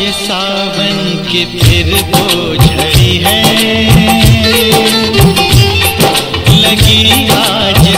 सावन के फिर वो झड़ी है। लगी आज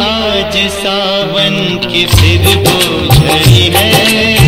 आज सावन की फिर वो घड़ी है।